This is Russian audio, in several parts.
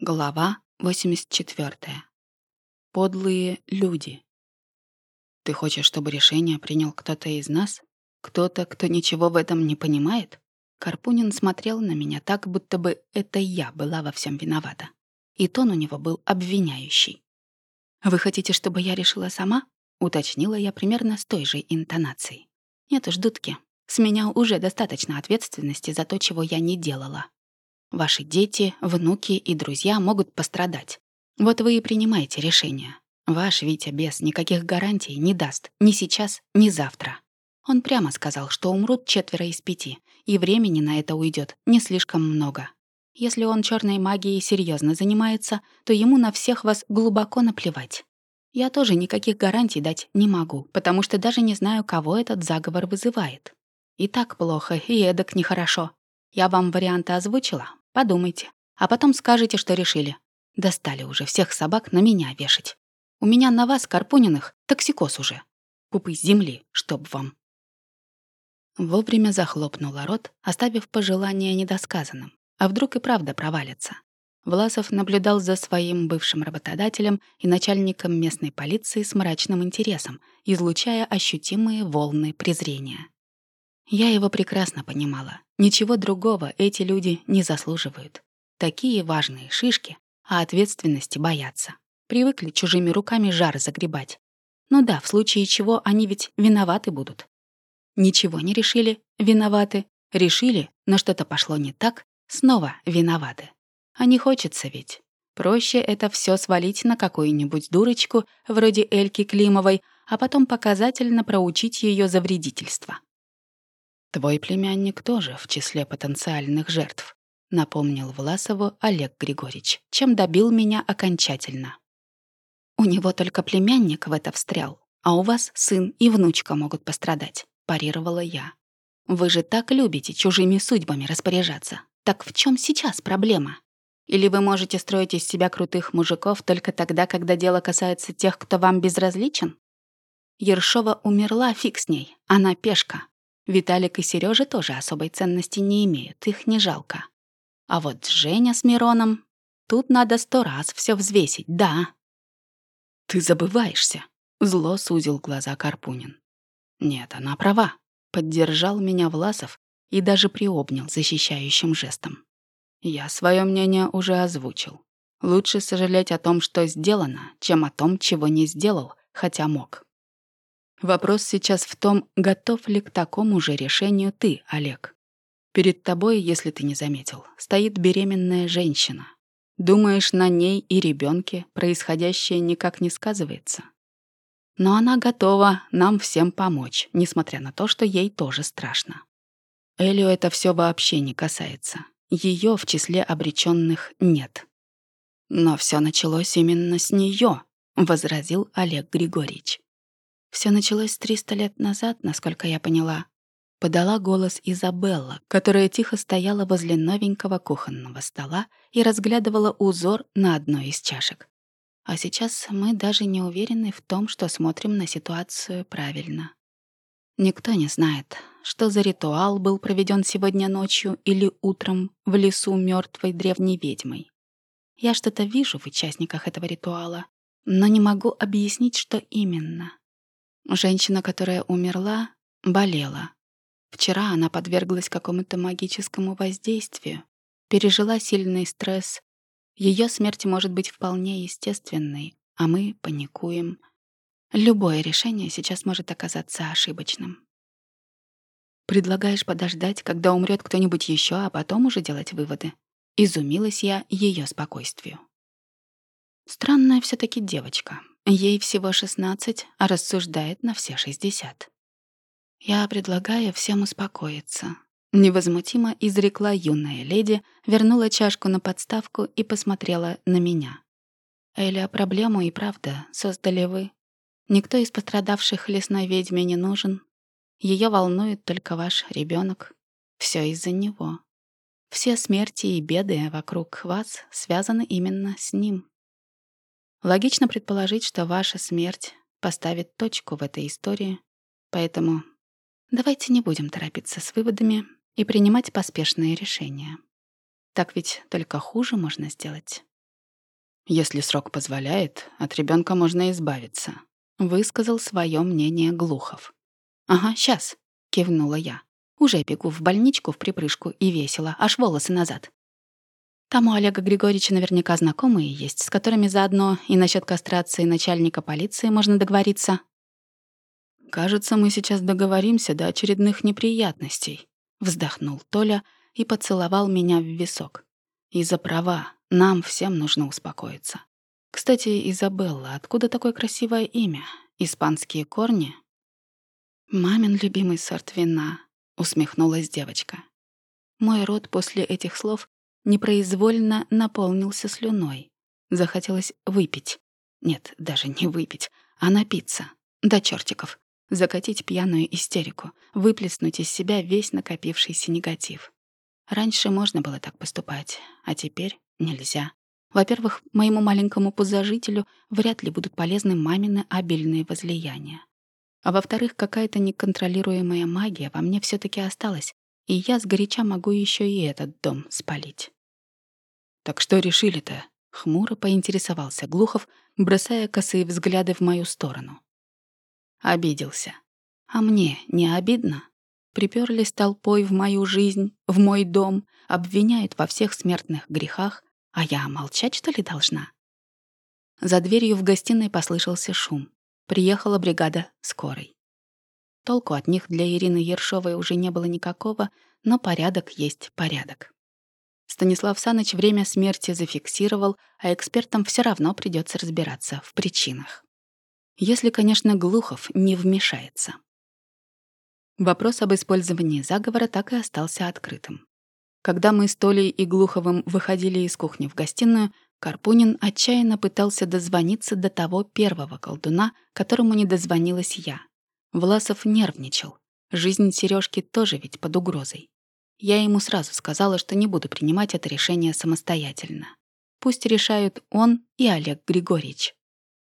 Глава 84. Подлые люди. Ты хочешь, чтобы решение принял кто-то из нас? Кто-то, кто ничего в этом не понимает? Карпунин смотрел на меня так, будто бы это я была во всем виновата. И тон у него был обвиняющий. «Вы хотите, чтобы я решила сама?» — уточнила я примерно с той же интонацией. «Нет уж, дудки, с меня уже достаточно ответственности за то, чего я не делала. Ваши дети, внуки и друзья могут пострадать. Вот вы и принимаете решение. Ваш Витя без никаких гарантий не даст ни сейчас, ни завтра. Он прямо сказал, что умрут четверо из пяти, и времени на это уйдет не слишком много. Если он черной магией серьезно занимается, то ему на всех вас глубоко наплевать. Я тоже никаких гарантий дать не могу, потому что даже не знаю, кого этот заговор вызывает. И так плохо, и эдак нехорошо. Я вам варианты озвучила, Подумайте. А потом скажете, что решили. Достали уже всех собак на меня вешать. У меня на вас, Карпуниных, токсикоз уже. Пупы земли, чтоб вам. Вовремя захлопнула рот, оставив пожелание недосказанным. А вдруг и правда провалится? Власов наблюдал за своим бывшим работодателем и начальником местной полиции с мрачным интересом, излучая ощутимые волны презрения. Я его прекрасно понимала. Ничего другого эти люди не заслуживают. Такие важные шишки, а ответственности боятся. Привыкли чужими руками жар загребать. Ну да, в случае чего они ведь виноваты будут. Ничего не решили, виноваты. Решили, но что-то пошло не так, снова виноваты. А не хочется ведь. Проще это все свалить на какую-нибудь дурочку, вроде Эльки Климовой, а потом показательно проучить ее за вредительство. «Твой племянник тоже в числе потенциальных жертв», напомнил Власову Олег Григорьевич, чем добил меня окончательно. «У него только племянник в это встрял, а у вас сын и внучка могут пострадать», парировала я. «Вы же так любите чужими судьбами распоряжаться. Так в чем сейчас проблема? Или вы можете строить из себя крутых мужиков только тогда, когда дело касается тех, кто вам безразличен? Ершова умерла, фиг с ней, она пешка, Виталик и Сережа тоже особой ценности не имеют, их не жалко. А вот Женя с Мироном... Тут надо сто раз все взвесить, да. «Ты забываешься», — зло сузил глаза Карпунин. «Нет, она права», — поддержал меня Власов и даже приобнял защищающим жестом. «Я свое мнение уже озвучил. Лучше сожалеть о том, что сделано, чем о том, чего не сделал, хотя мог». Вопрос сейчас в том, готов ли к такому же решению ты, Олег. Перед тобой, если ты не заметил, стоит беременная женщина. Думаешь, на ней и ребенке происходящее никак не сказывается? Но она готова нам всем помочь, несмотря на то, что ей тоже страшно. Элю это все вообще не касается. Ее в числе обреченных нет. Но все началось именно с нее, возразил Олег Григорьевич. Все началось 300 лет назад, насколько я поняла. Подала голос Изабелла, которая тихо стояла возле новенького кухонного стола и разглядывала узор на одной из чашек. А сейчас мы даже не уверены в том, что смотрим на ситуацию правильно. Никто не знает, что за ритуал был проведен сегодня ночью или утром в лесу мертвой древней ведьмой. Я что-то вижу в участниках этого ритуала, но не могу объяснить, что именно. Женщина, которая умерла, болела. Вчера она подверглась какому-то магическому воздействию, пережила сильный стресс. Ее смерть может быть вполне естественной, а мы паникуем. Любое решение сейчас может оказаться ошибочным. Предлагаешь подождать, когда умрет кто-нибудь еще, а потом уже делать выводы. Изумилась я ее спокойствию. Странная все таки девочка. Ей всего 16, а рассуждает на все 60. Я предлагаю всем успокоиться. Невозмутимо изрекла юная леди, вернула чашку на подставку и посмотрела на меня. Эля, проблему и правда создали вы. Никто из пострадавших лесной ведьме не нужен. Ее волнует только ваш ребенок. Все из-за него. Все смерти и беды вокруг вас связаны именно с ним. Логично предположить, что ваша смерть поставит точку в этой истории, поэтому давайте не будем торопиться с выводами и принимать поспешные решения. Так ведь только хуже можно сделать. Если срок позволяет, от ребенка можно избавиться. Высказал свое мнение Глухов. «Ага, сейчас», — кивнула я. «Уже бегу в больничку в припрыжку и весело, аж волосы назад». Там у Олега Григорьевича наверняка знакомые есть, с которыми заодно и насчет кастрации начальника полиции можно договориться. «Кажется, мы сейчас договоримся до очередных неприятностей», — вздохнул Толя и поцеловал меня в висок. «И за права, нам всем нужно успокоиться. Кстати, Изабелла, откуда такое красивое имя? Испанские корни? Мамин любимый сорт вина, усмехнулась девочка. Мой рот после этих слов непроизвольно наполнился слюной. Захотелось выпить. Нет, даже не выпить, а напиться. До чертиков. Закатить пьяную истерику, выплеснуть из себя весь накопившийся негатив. Раньше можно было так поступать, а теперь нельзя. Во-первых, моему маленькому пузожителю вряд ли будут полезны мамины обильные возлияния. А во-вторых, какая-то неконтролируемая магия во мне все таки осталась, и я сгоряча могу еще и этот дом спалить. «Так что решили-то?» — хмуро поинтересовался Глухов, бросая косые взгляды в мою сторону. Обиделся. А мне не обидно? Приперлись толпой в мою жизнь, в мой дом, обвиняют во всех смертных грехах, а я молчать, что ли, должна? За дверью в гостиной послышался шум. Приехала бригада скорой. Толку от них для Ирины Ершовой уже не было никакого, но порядок есть порядок. Станислав Саныч время смерти зафиксировал, а экспертам все равно придется разбираться в причинах. Если, конечно, Глухов не вмешается. Вопрос об использовании заговора так и остался открытым. Когда мы с Толей и Глуховым выходили из кухни в гостиную, Карпунин отчаянно пытался дозвониться до того первого колдуна, которому не дозвонилась я. Власов нервничал. Жизнь Сережки тоже ведь под угрозой. Я ему сразу сказала, что не буду принимать это решение самостоятельно. Пусть решают он и Олег Григорьевич.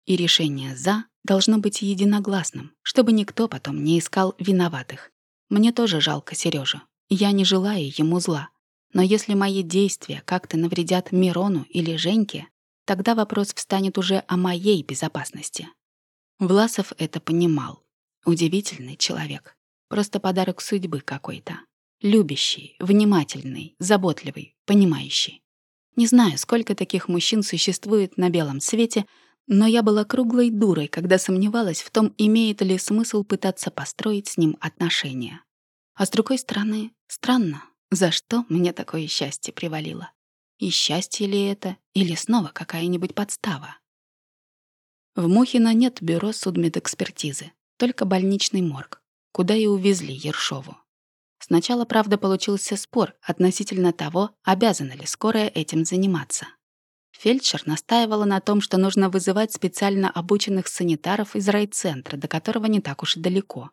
И решение «за» должно быть единогласным, чтобы никто потом не искал виноватых. Мне тоже жалко Сережу. Я не желаю ему зла. Но если мои действия как-то навредят Мирону или Женьке, тогда вопрос встанет уже о моей безопасности. Власов это понимал. Удивительный человек. Просто подарок судьбы какой-то. Любящий, внимательный, заботливый, понимающий. Не знаю, сколько таких мужчин существует на белом свете, но я была круглой дурой, когда сомневалась в том, имеет ли смысл пытаться построить с ним отношения. А с другой стороны, странно, за что мне такое счастье привалило? И счастье ли это, или снова какая-нибудь подстава? В Мухино нет бюро судмедэкспертизы, только больничный морг, куда и увезли Ершову. Сначала, правда, получился спор относительно того, обязана ли скорая этим заниматься. Фельдшер настаивала на том, что нужно вызывать специально обученных санитаров из райцентра, до которого не так уж и далеко.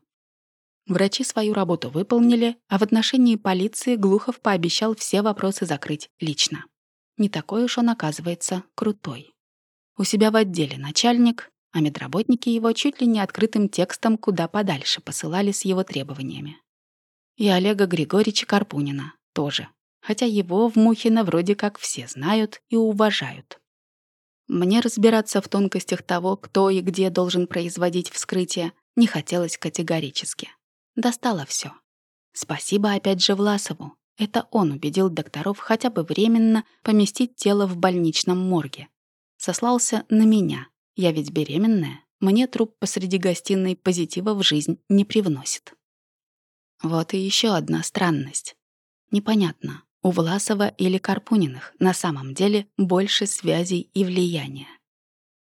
Врачи свою работу выполнили, а в отношении полиции Глухов пообещал все вопросы закрыть лично. Не такой уж он, оказывается, крутой. У себя в отделе начальник, а медработники его чуть ли не открытым текстом куда подальше посылали с его требованиями. И Олега Григорьевича Карпунина тоже, хотя его в Мухино вроде как все знают и уважают. Мне разбираться в тонкостях того, кто и где должен производить вскрытие, не хотелось категорически. Достало все. Спасибо опять же Власову. Это он убедил докторов хотя бы временно поместить тело в больничном морге. Сослался на меня. Я ведь беременная. Мне труп посреди гостиной позитива в жизнь не привносит. Вот и еще одна странность. Непонятно, у Власова или Карпуниных на самом деле больше связей и влияния.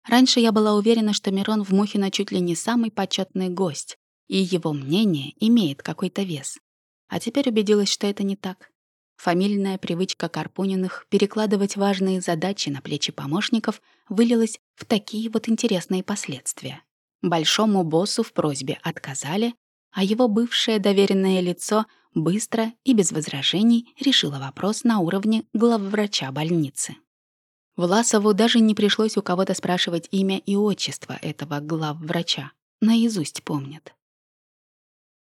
Раньше я была уверена, что Мирон в Мухино чуть ли не самый почетный гость, и его мнение имеет какой-то вес. А теперь убедилась, что это не так. Фамильная привычка Карпуниных перекладывать важные задачи на плечи помощников вылилась в такие вот интересные последствия. Большому боссу в просьбе отказали, а его бывшее доверенное лицо быстро и без возражений решило вопрос на уровне главврача больницы. Власову даже не пришлось у кого-то спрашивать имя и отчество этого главврача. Наизусть помнит.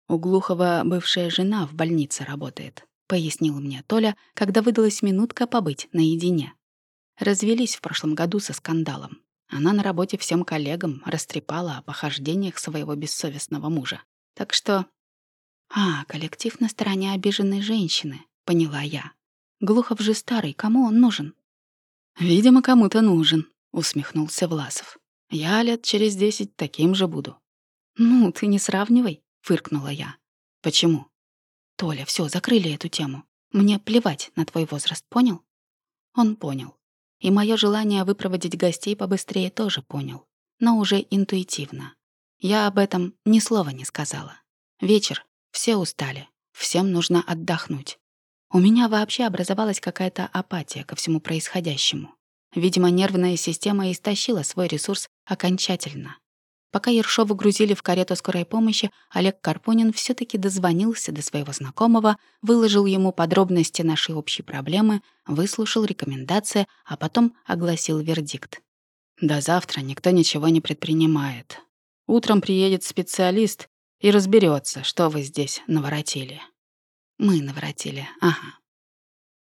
«У Глухова бывшая жена в больнице работает», — пояснил мне Толя, когда выдалась минутка побыть наедине. Развелись в прошлом году со скандалом. Она на работе всем коллегам растрепала о похождениях своего бессовестного мужа. Так что... А, коллектив на стороне обиженной женщины, поняла я. Глухов же старый, кому он нужен? Видимо, кому-то нужен, усмехнулся Власов. Я лет через десять таким же буду. Ну, ты не сравнивай, фыркнула я. Почему? Толя, все, закрыли эту тему. Мне плевать на твой возраст, понял? Он понял. И мое желание выпроводить гостей побыстрее тоже понял, но уже интуитивно. Я об этом ни слова не сказала. Вечер, все устали, всем нужно отдохнуть. У меня вообще образовалась какая-то апатия ко всему происходящему. Видимо, нервная система истощила свой ресурс окончательно. Пока Ершову грузили в карету скорой помощи, Олег Карпунин все таки дозвонился до своего знакомого, выложил ему подробности нашей общей проблемы, выслушал рекомендации, а потом огласил вердикт. «До завтра никто ничего не предпринимает. Утром приедет специалист и разберется, что вы здесь наворотили». «Мы наворотили, ага».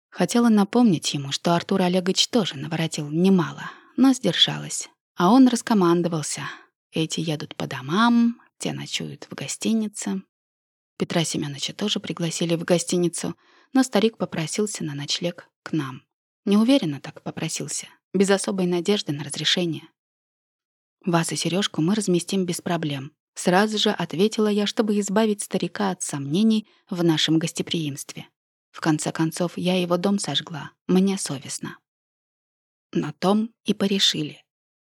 Хотела напомнить ему, что Артур Олегович тоже наворотил немало, но сдержалась. А он раскомандовался — эти едут по домам, те ночуют в гостинице. Петра Семеновича тоже пригласили в гостиницу, но старик попросился на ночлег к нам. Неуверенно так попросился, без особой надежды на разрешение. Вас и Сережку мы разместим без проблем. Сразу же ответила я, чтобы избавить старика от сомнений в нашем гостеприимстве. В конце концов, я его дом сожгла, мне совестно. На том и порешили.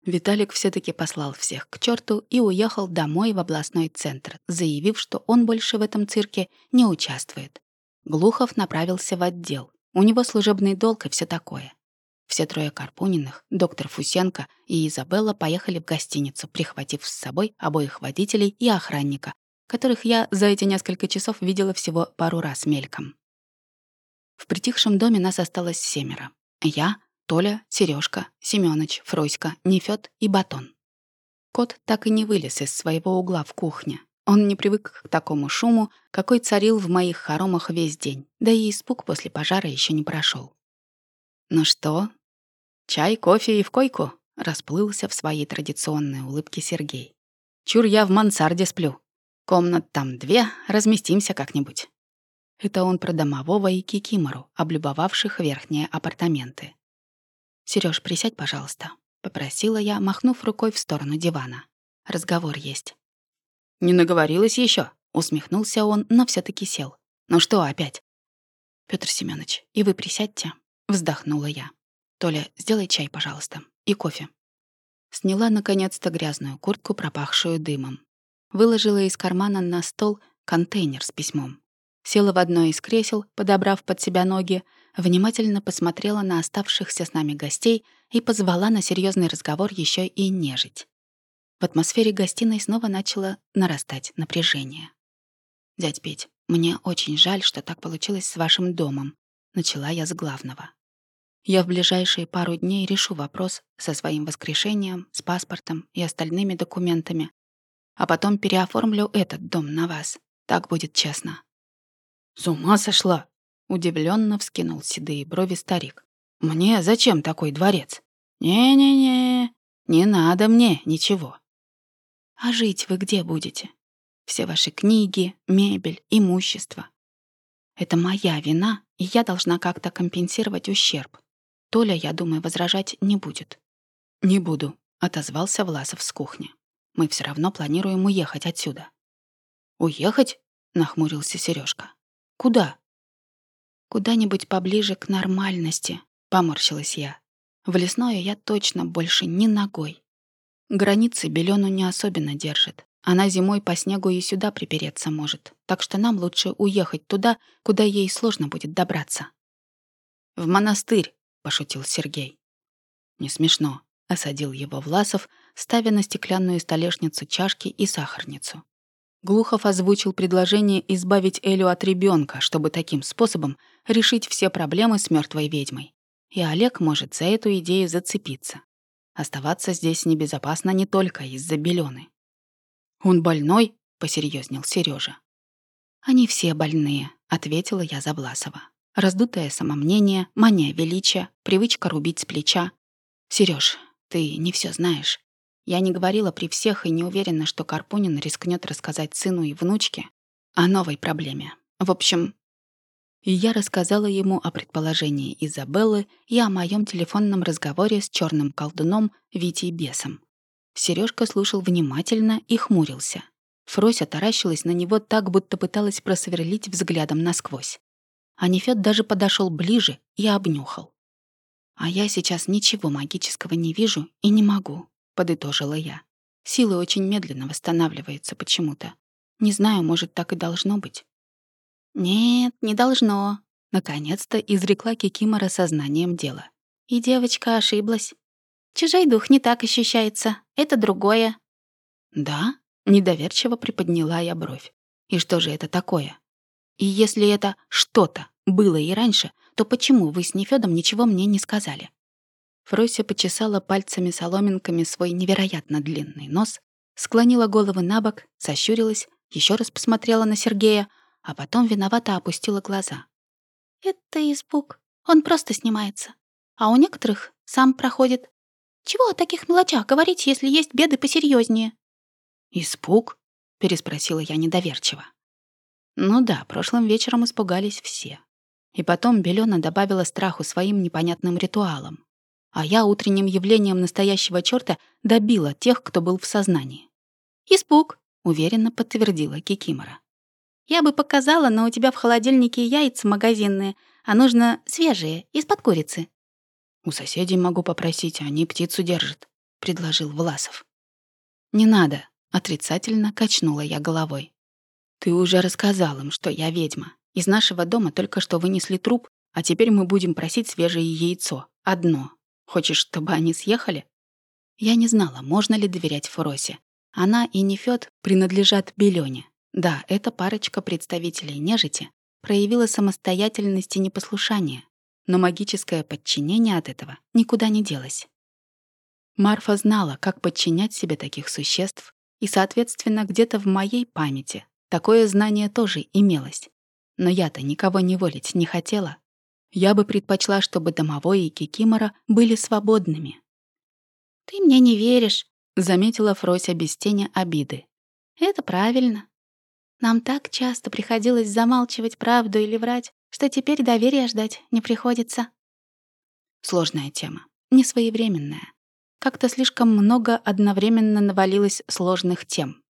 Виталик все таки послал всех к черту и уехал домой в областной центр, заявив, что он больше в этом цирке не участвует. Глухов направился в отдел. У него служебный долг и все такое. Все трое Карпуниных, доктор Фусенко и Изабелла поехали в гостиницу, прихватив с собой обоих водителей и охранника, которых я за эти несколько часов видела всего пару раз мельком. В притихшем доме нас осталось семеро. Я, Толя, Сережка, Семёныч, Фроська, Нефёд и Батон. Кот так и не вылез из своего угла в кухне. Он не привык к такому шуму, какой царил в моих хоромах весь день, да и испуг после пожара еще не прошел. «Ну что? Чай, кофе и в койку?» — расплылся в своей традиционной улыбке Сергей. «Чур я в мансарде сплю. Комнат там две, разместимся как-нибудь». Это он про домового и Кикимору, облюбовавших верхние апартаменты. Сереж, присядь, пожалуйста», — попросила я, махнув рукой в сторону дивана. «Разговор есть». «Не наговорилась еще, усмехнулся он, но все таки сел. «Ну что опять?» Петр Семенович, и вы присядьте», — вздохнула я. «Толя, сделай чай, пожалуйста, и кофе». Сняла, наконец-то, грязную куртку, пропахшую дымом. Выложила из кармана на стол контейнер с письмом. Села в одно из кресел, подобрав под себя ноги, внимательно посмотрела на оставшихся с нами гостей и позвала на серьезный разговор еще и нежить. В атмосфере гостиной снова начало нарастать напряжение. «Дядь Петь, мне очень жаль, что так получилось с вашим домом», — начала я с главного. «Я в ближайшие пару дней решу вопрос со своим воскрешением, с паспортом и остальными документами, а потом переоформлю этот дом на вас. Так будет честно». «С ума сошла!» Удивленно вскинул седые брови старик. «Мне зачем такой дворец? Не-не-не, не надо мне ничего». «А жить вы где будете? Все ваши книги, мебель, имущество. Это моя вина, и я должна как-то компенсировать ущерб. Толя, я думаю, возражать не будет». «Не буду», — отозвался Власов с кухни. «Мы все равно планируем уехать отсюда». «Уехать?» — нахмурился Сережка. «Куда?» Куда-нибудь поближе к нормальности, поморщилась я. В лесное я точно больше ни ногой. Границы Белену не особенно держит. Она зимой по снегу и сюда припереться может, так что нам лучше уехать туда, куда ей сложно будет добраться. «В монастырь», — пошутил Сергей. «Не смешно», — осадил его Власов, ставя на стеклянную столешницу чашки и сахарницу. Глухов озвучил предложение избавить Элю от ребенка, чтобы таким способом решить все проблемы с мертвой ведьмой. И Олег может за эту идею зацепиться. Оставаться здесь небезопасно не только из-за белены. «Он больной?» — посерьезнел Сережа. «Они все больные», — ответила я за Власова. Раздутое самомнение, мания величия, привычка рубить с плеча. Сереж, ты не все знаешь. Я не говорила при всех и не уверена, что Карпунин рискнет рассказать сыну и внучке о новой проблеме. В общем, я рассказала ему о предположении Изабеллы и о моем телефонном разговоре с черным колдуном Витей Бесом. Сережка слушал внимательно и хмурился. Фрося таращилась на него так, будто пыталась просверлить взглядом насквозь. А Нефёд даже подошел ближе и обнюхал. «А я сейчас ничего магического не вижу и не могу», — подытожила я. Силы очень медленно восстанавливаются почему-то. Не знаю, может, так и должно быть. «Нет, не должно», — наконец-то изрекла Кикимора сознанием дела. И девочка ошиблась. «Чужой дух не так ощущается, это другое». «Да?» — недоверчиво приподняла я бровь. «И что же это такое? И если это что-то было и раньше, то почему вы с Нефёдом ничего мне не сказали?» Фрося почесала пальцами-соломинками свой невероятно длинный нос, склонила голову на бок, сощурилась, еще раз посмотрела на Сергея, а потом виновато опустила глаза. «Это испуг. Он просто снимается. А у некоторых сам проходит. Чего о таких мелочах говорить, если есть беды посерьезнее? «Испуг?» — переспросила я недоверчиво. Ну да, прошлым вечером испугались все. И потом Белена добавила страху своим непонятным ритуалам. А я утренним явлением настоящего чёрта добила тех, кто был в сознании. «Испуг», — уверенно подтвердила Кикимора. Я бы показала, но у тебя в холодильнике яйца магазинные, а нужно свежие, из-под курицы». «У соседей могу попросить, они птицу держат», — предложил Власов. «Не надо», — отрицательно качнула я головой. «Ты уже рассказал им, что я ведьма. Из нашего дома только что вынесли труп, а теперь мы будем просить свежее яйцо. Одно. Хочешь, чтобы они съехали?» Я не знала, можно ли доверять Фросе. Она и Нефёд принадлежат Белёне, да, эта парочка представителей нежити проявила самостоятельность и непослушание, но магическое подчинение от этого никуда не делось. Марфа знала, как подчинять себе таких существ, и, соответственно, где-то в моей памяти такое знание тоже имелось. Но я-то никого не волить не хотела. Я бы предпочла, чтобы домовой и Кикимора были свободными. «Ты мне не веришь», — заметила Фрося без тени обиды. «Это правильно. Нам так часто приходилось замалчивать правду или врать, что теперь доверия ждать не приходится. Сложная тема, несвоевременная. Как-то слишком много одновременно навалилось сложных тем.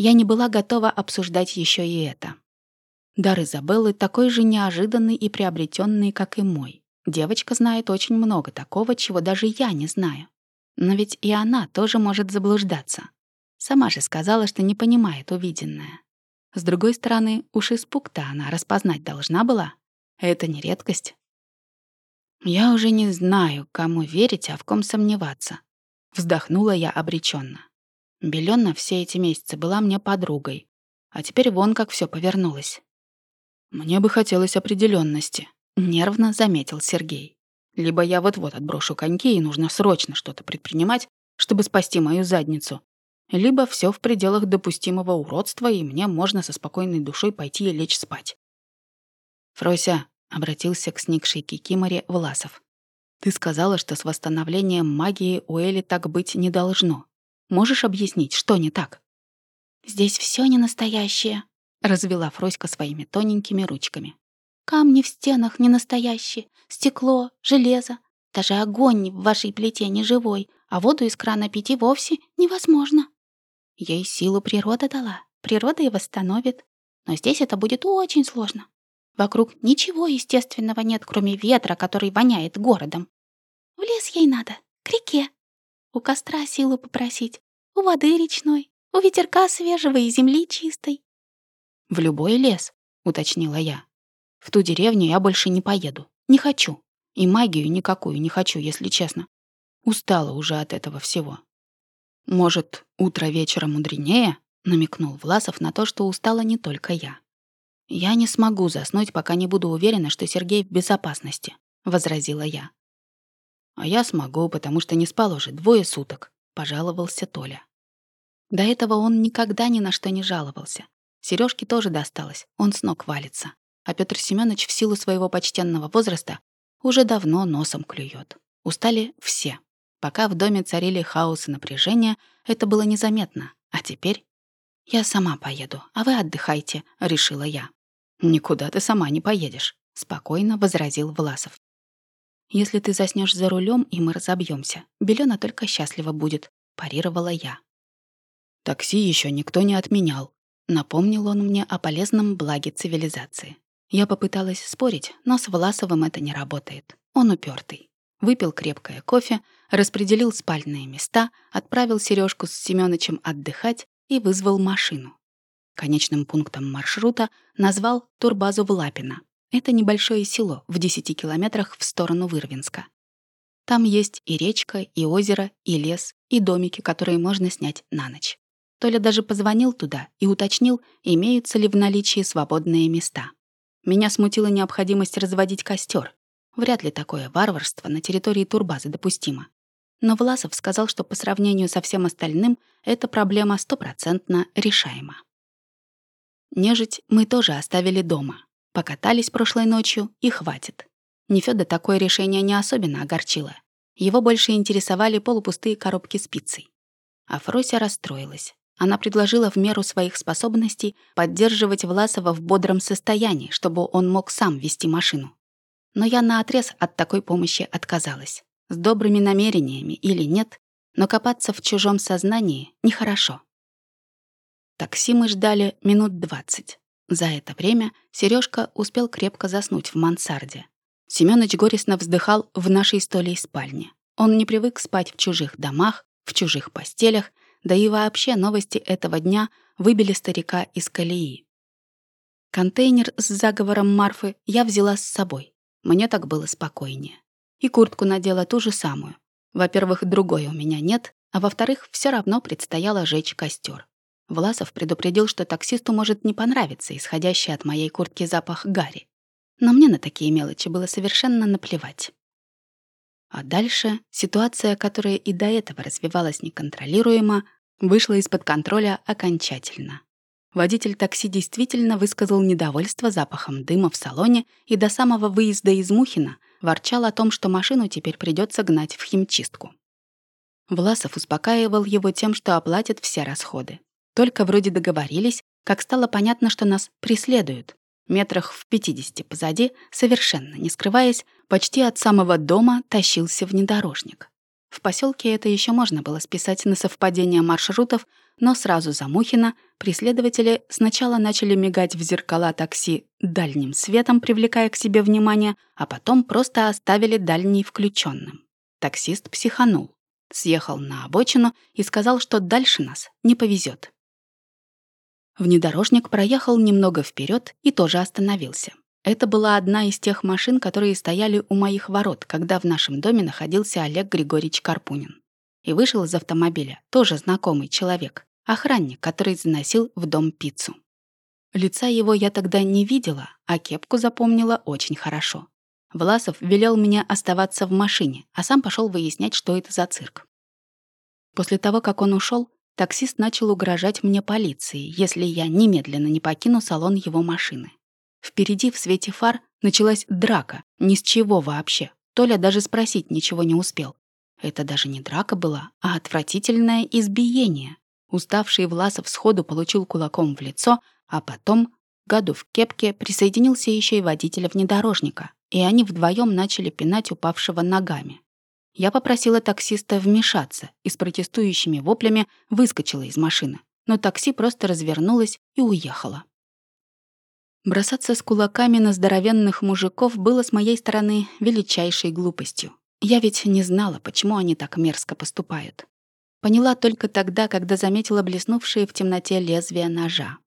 Я не была готова обсуждать еще и это. Дар Изабеллы такой же неожиданный и приобретенный, как и мой. Девочка знает очень много такого, чего даже я не знаю. Но ведь и она тоже может заблуждаться. Сама же сказала, что не понимает увиденное. С другой стороны, уж испуг-то она распознать должна была. Это не редкость. Я уже не знаю, кому верить, а в ком сомневаться. Вздохнула я обреченно. Белёна все эти месяцы была мне подругой, а теперь вон как все повернулось. Мне бы хотелось определенности, нервно заметил Сергей. Либо я вот-вот отброшу коньки, и нужно срочно что-то предпринимать, чтобы спасти мою задницу, либо все в пределах допустимого уродства, и мне можно со спокойной душой пойти и лечь спать. «Фрося», — обратился к сникшей Кикиморе Власов, «ты сказала, что с восстановлением магии у Эли так быть не должно. Можешь объяснить, что не так?» «Здесь все не настоящее», — развела Фроська своими тоненькими ручками. «Камни в стенах не настоящие, стекло, железо. Даже огонь в вашей плите не живой, а воду из крана пить и вовсе невозможно». Ей силу природа дала, природа и восстановит. Но здесь это будет очень сложно. Вокруг ничего естественного нет, кроме ветра, который воняет городом. В лес ей надо, к реке. У костра силу попросить, у воды речной, у ветерка свежего и земли чистой. «В любой лес», — уточнила я. «В ту деревню я больше не поеду. Не хочу. И магию никакую не хочу, если честно. Устала уже от этого всего». «Может, утро вечера мудренее?» — намекнул Власов на то, что устала не только я. «Я не смогу заснуть, пока не буду уверена, что Сергей в безопасности», — возразила я. «А я смогу, потому что не спал уже двое суток», — пожаловался Толя. До этого он никогда ни на что не жаловался. Сережке тоже досталось, он с ног валится. а Петр Семенович в силу своего почтенного возраста уже давно носом клюет. Устали все. Пока в доме царили хаос и напряжение, это было незаметно. А теперь «Я сама поеду, а вы отдыхайте», — решила я. «Никуда ты сама не поедешь», — спокойно возразил Власов. «Если ты заснешь за рулем, и мы разобьемся, Белена только счастлива будет», — парировала я. «Такси еще никто не отменял», — напомнил он мне о полезном благе цивилизации. Я попыталась спорить, но с Власовым это не работает. Он упертый. Выпил крепкое кофе, распределил спальные места, отправил Сережку с Семёнычем отдыхать и вызвал машину. Конечным пунктом маршрута назвал турбазу Влапино. Это небольшое село в 10 километрах в сторону Вырвинска. Там есть и речка, и озеро, и лес, и домики, которые можно снять на ночь. Толя даже позвонил туда и уточнил, имеются ли в наличии свободные места. Меня смутила необходимость разводить костер. Вряд ли такое варварство на территории турбазы допустимо. Но Власов сказал, что по сравнению со всем остальным эта проблема стопроцентно решаема. Нежить мы тоже оставили дома. Покатались прошлой ночью и хватит. Нефёда такое решение не особенно огорчило. Его больше интересовали полупустые коробки с пиццей. А Фрося расстроилась. Она предложила в меру своих способностей поддерживать Власова в бодром состоянии, чтобы он мог сам вести машину. Но я наотрез от такой помощи отказалась с добрыми намерениями или нет, но копаться в чужом сознании нехорошо. Такси мы ждали минут двадцать. За это время Сережка успел крепко заснуть в мансарде. Семёныч горестно вздыхал в нашей столе спальне. Он не привык спать в чужих домах, в чужих постелях, да и вообще новости этого дня выбили старика из колеи. Контейнер с заговором Марфы я взяла с собой. Мне так было спокойнее. И куртку надела ту же самую. Во-первых, другой у меня нет, а во-вторых, все равно предстояло жечь костер. Власов предупредил, что таксисту может не понравиться исходящий от моей куртки запах гари. Но мне на такие мелочи было совершенно наплевать. А дальше ситуация, которая и до этого развивалась неконтролируемо, вышла из-под контроля окончательно. Водитель такси действительно высказал недовольство запахом дыма в салоне и до самого выезда из Мухина ворчал о том, что машину теперь придется гнать в химчистку. Власов успокаивал его тем, что оплатит все расходы. Только вроде договорились, как стало понятно, что нас преследуют. Метрах в 50 позади, совершенно не скрываясь, почти от самого дома тащился внедорожник. В поселке это еще можно было списать на совпадение маршрутов, но сразу за Мухина преследователи сначала начали мигать в зеркала такси дальним светом, привлекая к себе внимание, а потом просто оставили дальний включенным. Таксист психанул, съехал на обочину и сказал, что дальше нас не повезет. Внедорожник проехал немного вперед и тоже остановился. Это была одна из тех машин, которые стояли у моих ворот, когда в нашем доме находился Олег Григорьевич Карпунин. И вышел из автомобиля тоже знакомый человек, охранник, который заносил в дом пиццу. Лица его я тогда не видела, а кепку запомнила очень хорошо. Власов велел мне оставаться в машине, а сам пошел выяснять, что это за цирк. После того, как он ушел, таксист начал угрожать мне полиции, если я немедленно не покину салон его машины. Впереди в свете фар началась драка, ни с чего вообще. Толя даже спросить ничего не успел. Это даже не драка была, а отвратительное избиение. Уставший Власов сходу получил кулаком в лицо, а потом, году в кепке, присоединился еще и водитель внедорожника, и они вдвоем начали пинать упавшего ногами. Я попросила таксиста вмешаться и с протестующими воплями выскочила из машины, но такси просто развернулось и уехало. Бросаться с кулаками на здоровенных мужиков было с моей стороны величайшей глупостью. Я ведь не знала, почему они так мерзко поступают. Поняла только тогда, когда заметила блеснувшие в темноте лезвия ножа.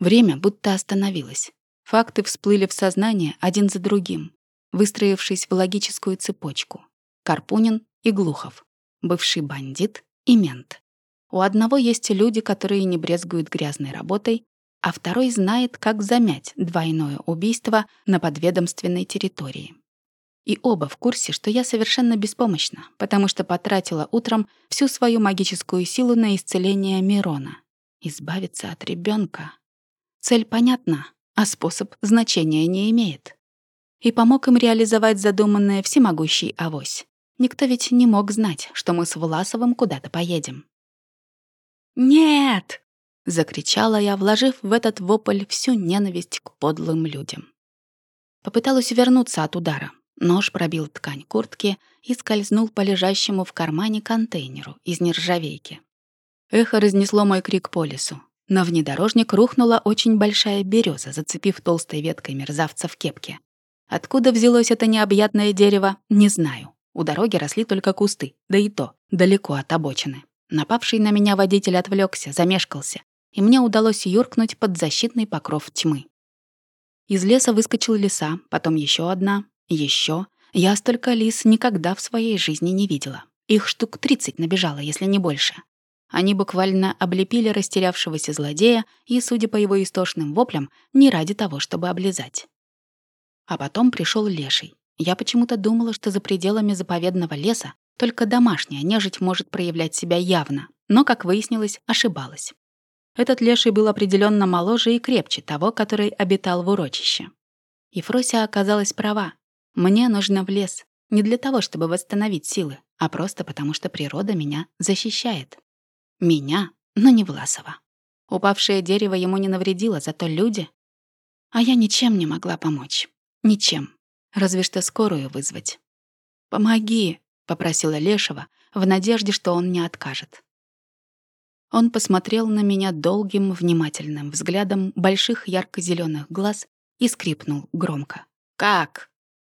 Время будто остановилось. Факты всплыли в сознание один за другим, выстроившись в логическую цепочку. Карпунин и Глухов, бывший бандит и мент. У одного есть люди, которые не брезгуют грязной работой, а второй знает, как замять двойное убийство на подведомственной территории. И оба в курсе, что я совершенно беспомощна, потому что потратила утром всю свою магическую силу на исцеление Мирона. Избавиться от ребенка. Цель понятна, а способ значения не имеет. И помог им реализовать задуманное всемогущий авось. Никто ведь не мог знать, что мы с Власовым куда-то поедем. «Нет!» — закричала я, вложив в этот вопль всю ненависть к подлым людям. Попыталась вернуться от удара. Нож пробил ткань куртки и скользнул по лежащему в кармане контейнеру из нержавейки. Эхо разнесло мой крик по лесу. На внедорожник рухнула очень большая береза, зацепив толстой веткой мерзавца в кепке. Откуда взялось это необъятное дерево, не знаю. У дороги росли только кусты, да и то, далеко от обочины. Напавший на меня водитель отвлекся, замешкался, и мне удалось юркнуть под защитный покров тьмы. Из леса выскочила лиса, потом еще одна, еще. Я столько лис никогда в своей жизни не видела. Их штук 30 набежало, если не больше. Они буквально облепили растерявшегося злодея и, судя по его истошным воплям, не ради того, чтобы облизать. А потом пришел леший. Я почему-то думала, что за пределами заповедного леса только домашняя нежить может проявлять себя явно, но, как выяснилось, ошибалась. Этот леший был определенно моложе и крепче того, который обитал в урочище. И Фрося оказалась права. Мне нужно в лес. Не для того, чтобы восстановить силы, а просто потому, что природа меня защищает. Меня, но не Власова. Упавшее дерево ему не навредило, зато люди... А я ничем не могла помочь. Ничем. Разве что скорую вызвать. «Помоги!» — попросила Лешего, в надежде, что он не откажет. Он посмотрел на меня долгим, внимательным взглядом больших ярко зеленых глаз и скрипнул громко. «Как?»